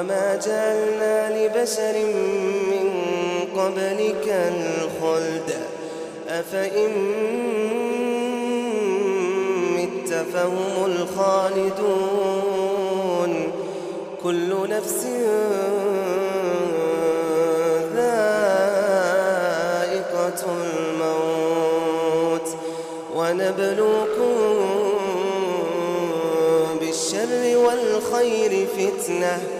وما جعلنا لبشر من قبلك الخلد. أفإن مت فهم الخالدون. كل نفس ذائقة الموت. ونبلوكم بالشر والخير فتنة.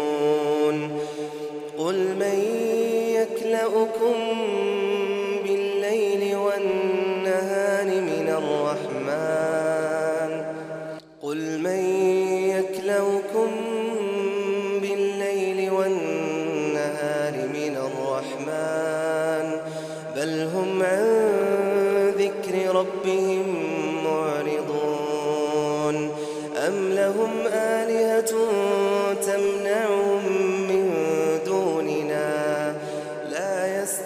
قل من يكلؤكم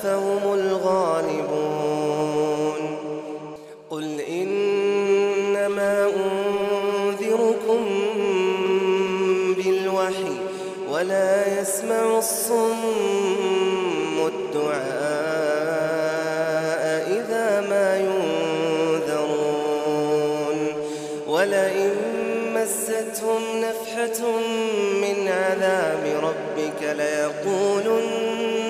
أفهم الغالبون. قل إنما أنذركم بالوحي ولا يسمع الصم الدعاء إذا ما ينذرون. ولئن مستهم نفحة من عذاب ربك ليقولن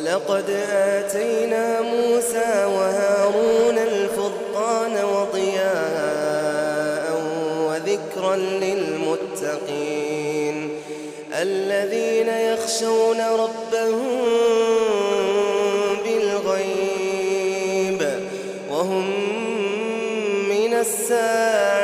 ولقد آتينا موسى وهارون الفرقان وضياء وذكرا للمتقين الذين يخشون ربهم بالغيب وهم من الساعة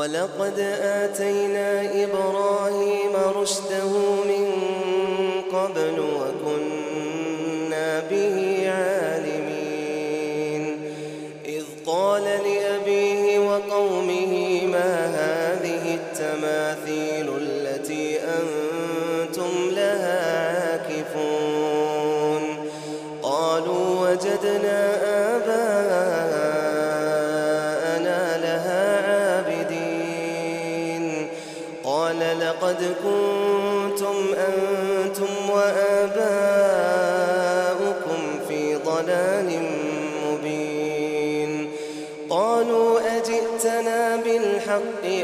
ولقد آتينا إبراهيم رشده من قبل وكنا به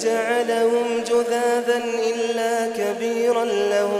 فجعلهم جذاذا إلا كبيرا لهم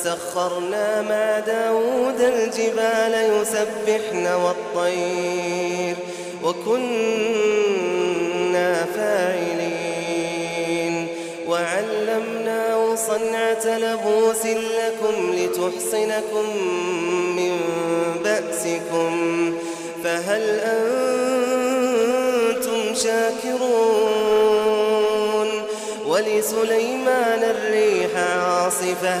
وسخرنا مع داود الجبال يسبحن والطير وكنا فاعلين. وعلمناه صنعة لبوس لكم لتحصنكم من بأسكم. فهل أنتم شاكرون؟ ولسليمان الريح عاصفة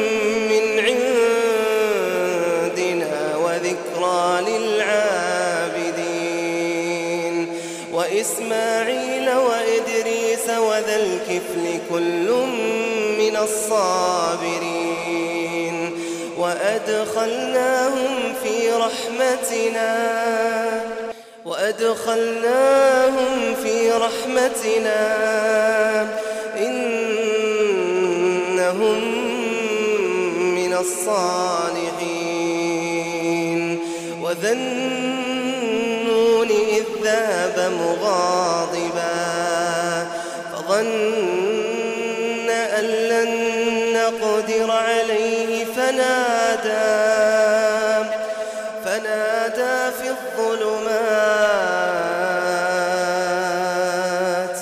وإسماعيل وإدريس وذا الكفل كل من الصابرين وأدخلناهم في رحمتنا وأدخلناهم في رحمتنا إنهم من الصالحين ذهب مغاضبا فظن أن لن نقدر عليه فنادى فنادى في الظلمات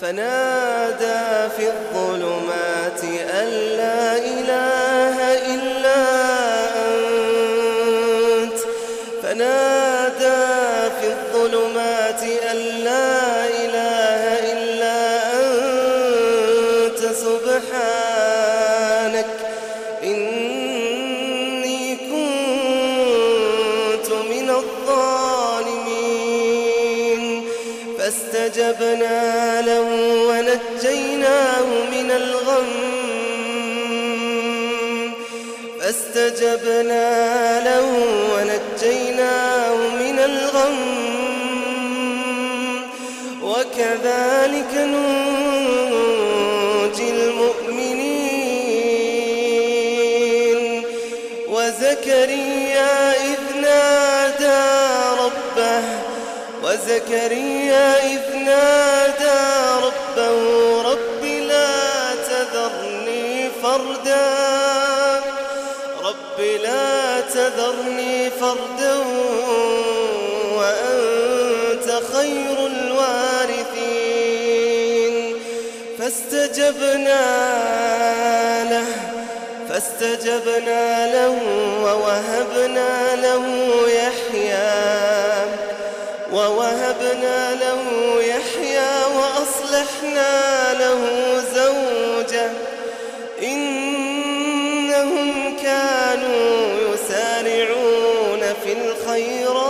فنادى في الظلمات أن لا إله وزكريا إذ نادى ربه وزكريا إذ نادى ربه رب لا تذرني فردا رب لا تذرني فردا وأنت خير الوارثين. فاستجبنا فاستجبنا له ووهبنا له يحيى ووهبنا له يحيى وأصلحنا له زوجه. إنهم كانوا يسارعون في الخيرات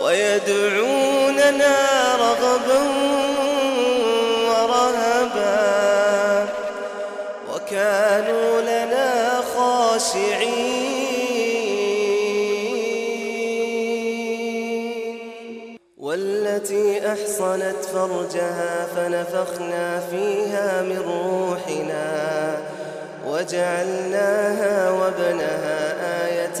ويدعوننا وكانوا لنا خاشعين. والتي أحصنت فرجها فنفخنا فيها من روحنا وجعلناها وابنها آية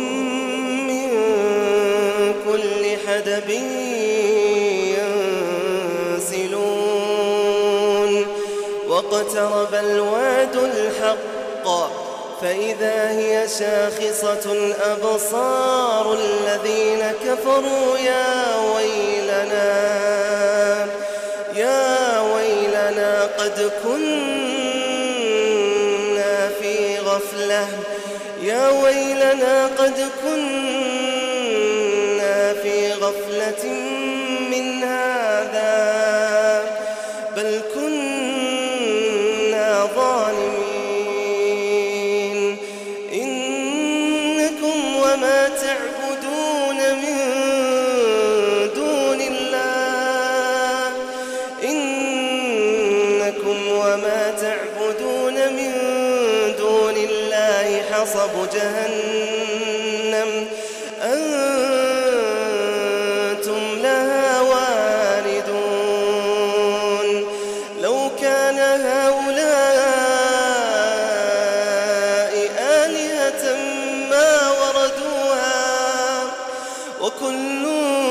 حدب ينسلون واقترب الوعد الحق فإذا هي شاخصة أبصار الذين كفروا يا ويلنا يا ويلنا قد كنا في غفلة يا ويلنا قد كنا في غفلة من هذا كان هؤلاء آلهة ما وردوها وكلهم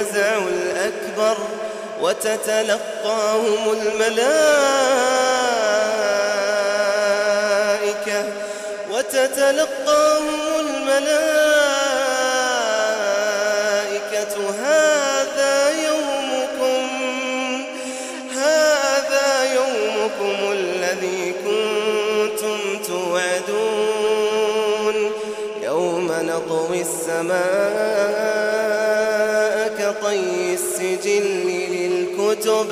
الفزع الأكبر وتتلقاهم الملائكة وتتلقاهم الملائكة. هذا يومكم هذا يومكم الذي كنتم توعدون. يوم نطوي السماء كطي السجل للكتب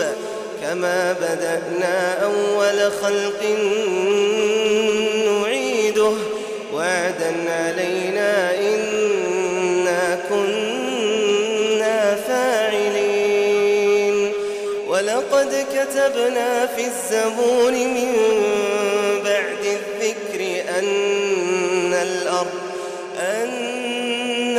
كما بدأنا أول خلق نعيده. وعدا علينا إنا كنا فاعلين. ولقد كتبنا في الزبور من بعد الذكر أن الأرض أن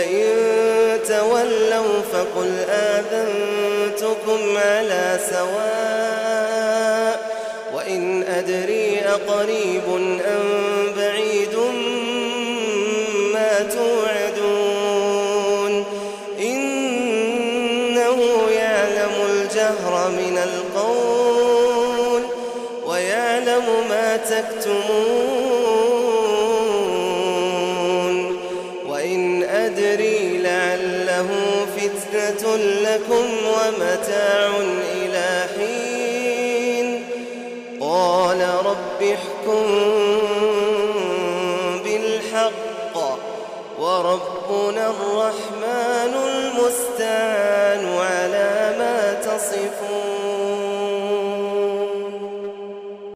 فإن تولوا فقل آذنتكم على سواء وإن أدري أقريب أم بعيد ما توعدون لكم ومتاع